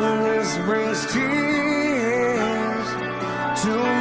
this brings tears to